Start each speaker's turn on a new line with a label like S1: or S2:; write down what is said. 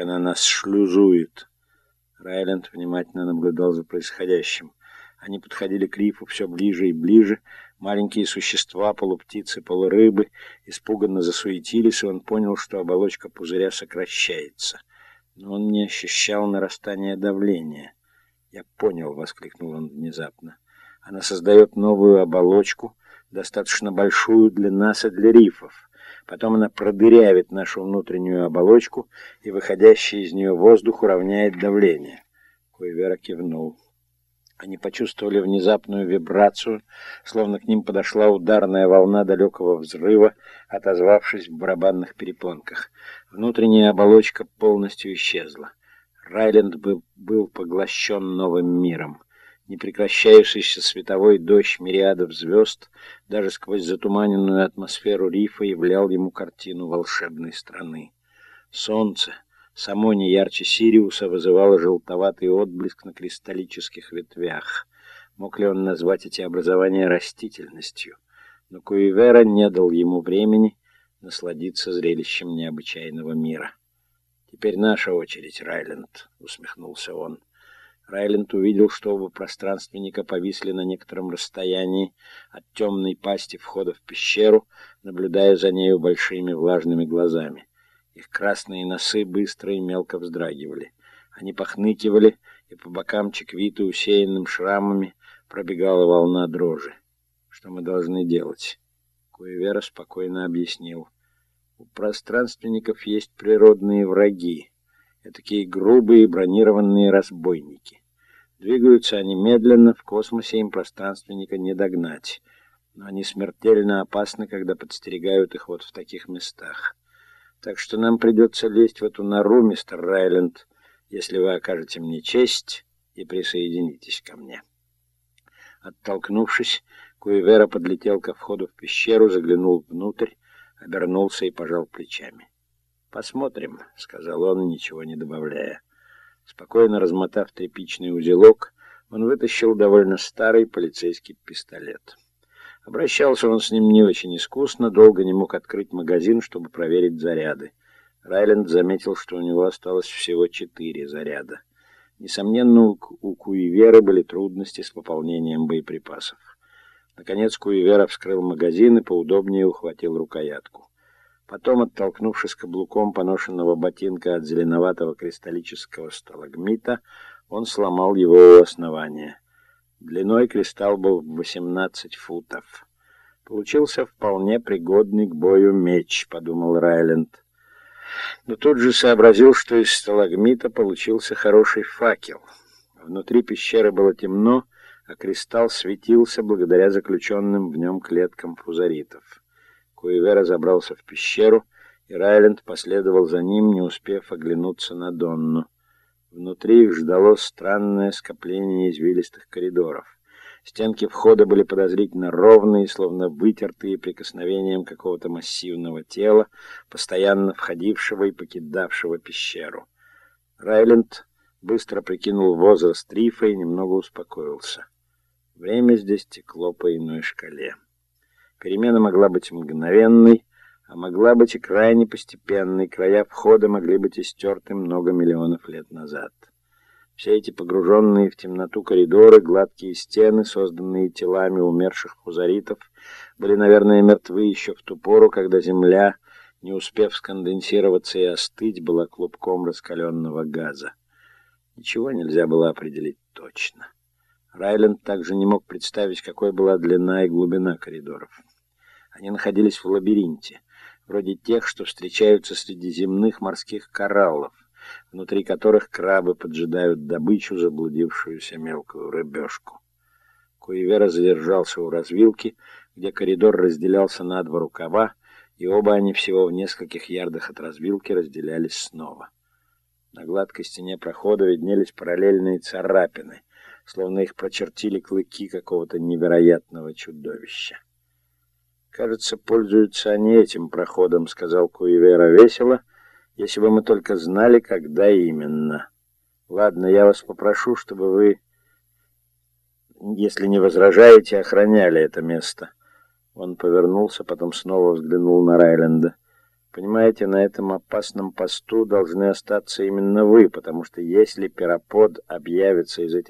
S1: она нас шлюзует. Райленд внимательно наблюдал за происходящим. Они подходили к рифу все ближе и ближе. Маленькие существа, полуптицы, полурыбы, испуганно засуетились, и он понял, что оболочка пузыря сокращается. Но он не ощущал нарастания давления. «Я понял», — воскликнул он внезапно. «Она создает новую оболочку, достаточно большую для нас и для рифов. Потом она продырявит нашу внутреннюю оболочку, и выходящий из нее воздух уравняет давление». Куевера кивнул. Они почувствовали внезапную вибрацию, словно к ним подошла ударная волна далекого взрыва, отозвавшись в барабанных перепонках. Внутренняя оболочка полностью исчезла. Райленд был, был поглощен новым миром. Непрекращающийся световой дождь мириадов звезд даже сквозь затуманенную атмосферу рифа являл ему картину волшебной страны. Солнце, само не ярче Сириуса, вызывало желтоватый отблеск на кристаллических ветвях. Мог ли он назвать эти образования растительностью? Но Куивера не дал ему времени насладиться зрелищем необычайного мира. «Теперь наша очередь, Райленд», — усмехнулся он. Райленд увидел, что оба пространственника повисли на некотором расстоянии от темной пасти входа в пещеру, наблюдая за нею большими влажными глазами. Их красные носы быстро и мелко вздрагивали. Они похныкивали, и по бокам чеквиты, усеянным шрамами, пробегала волна дрожи. «Что мы должны делать?» Куевера спокойно объяснил. У пространственников есть природные враги, такие грубые бронированные разбойники. Двигаются они медленно, в космосе им пространственника не догнать, но они смертельно опасны, когда подстерегают их вот в таких местах. Так что нам придется лезть в эту нору, мистер Райленд, если вы окажете мне честь и присоединитесь ко мне. Оттолкнувшись, Куевера подлетел ко входу в пещеру, заглянул внутрь, обернулся и пожал плечами. «Посмотрим», — сказал он, ничего не добавляя. Спокойно размотав тряпичный узелок, он вытащил довольно старый полицейский пистолет. Обращался он с ним не очень искусно, долго не мог открыть магазин, чтобы проверить заряды. Райленд заметил, что у него осталось всего четыре заряда. Несомненно, у Куиверы были трудности с пополнением боеприпасов. Наконец Куевера вскрыл магазин и поудобнее ухватил рукоятку. Потом, оттолкнувшись каблуком поношенного ботинка от зеленоватого кристаллического сталагмита, он сломал его у основания. Длиной кристалл был 18 футов. Получился вполне пригодный к бою меч, подумал Райленд. Но тут же сообразил, что из сталагмита получился хороший факел. Внутри пещеры было темно, а кристалл светился благодаря заключенным в нем клеткам фузаритов. Куивера забрался в пещеру, и Райленд последовал за ним, не успев оглянуться на Донну. Внутри их ждало странное скопление извилистых коридоров. Стенки входа были подозрительно ровные, словно вытертые прикосновением какого-то массивного тела, постоянно входившего и покидавшего пещеру. Райленд быстро прикинул возраст Рифа и немного успокоился. Время здесь текло по иной шкале. Перемена могла быть мгновенной, а могла быть и крайне постепенной. Края входа могли быть истерты много миллионов лет назад. Все эти погруженные в темноту коридоры, гладкие стены, созданные телами умерших фузаритов, были, наверное, мертвы еще в ту пору, когда Земля, не успев сконденсироваться и остыть, была клубком раскаленного газа. Ничего нельзя было определить точно. Райленд также не мог представить, какой была длина и глубина коридоров. Они находились в лабиринте, вроде тех, что встречаются среди земных морских кораллов, внутри которых крабы поджидают добычу, заблудившуюся мелкую рыбешку. Куевера задержался у развилки, где коридор разделялся на два рукава, и оба они всего в нескольких ярдах от развилки разделялись снова. На гладкой стене прохода виднелись параллельные царапины, словно их прочертили клыки какого-то невероятного чудовища. «Кажется, пользуются они этим проходом», — сказал Куивера весело, «если бы мы только знали, когда именно. Ладно, я вас попрошу, чтобы вы, если не возражаете, охраняли это место». Он повернулся, потом снова взглянул на Райленда. Понимаете, на этом опасном посту должны остаться именно вы, потому что если пиропод объявится из этих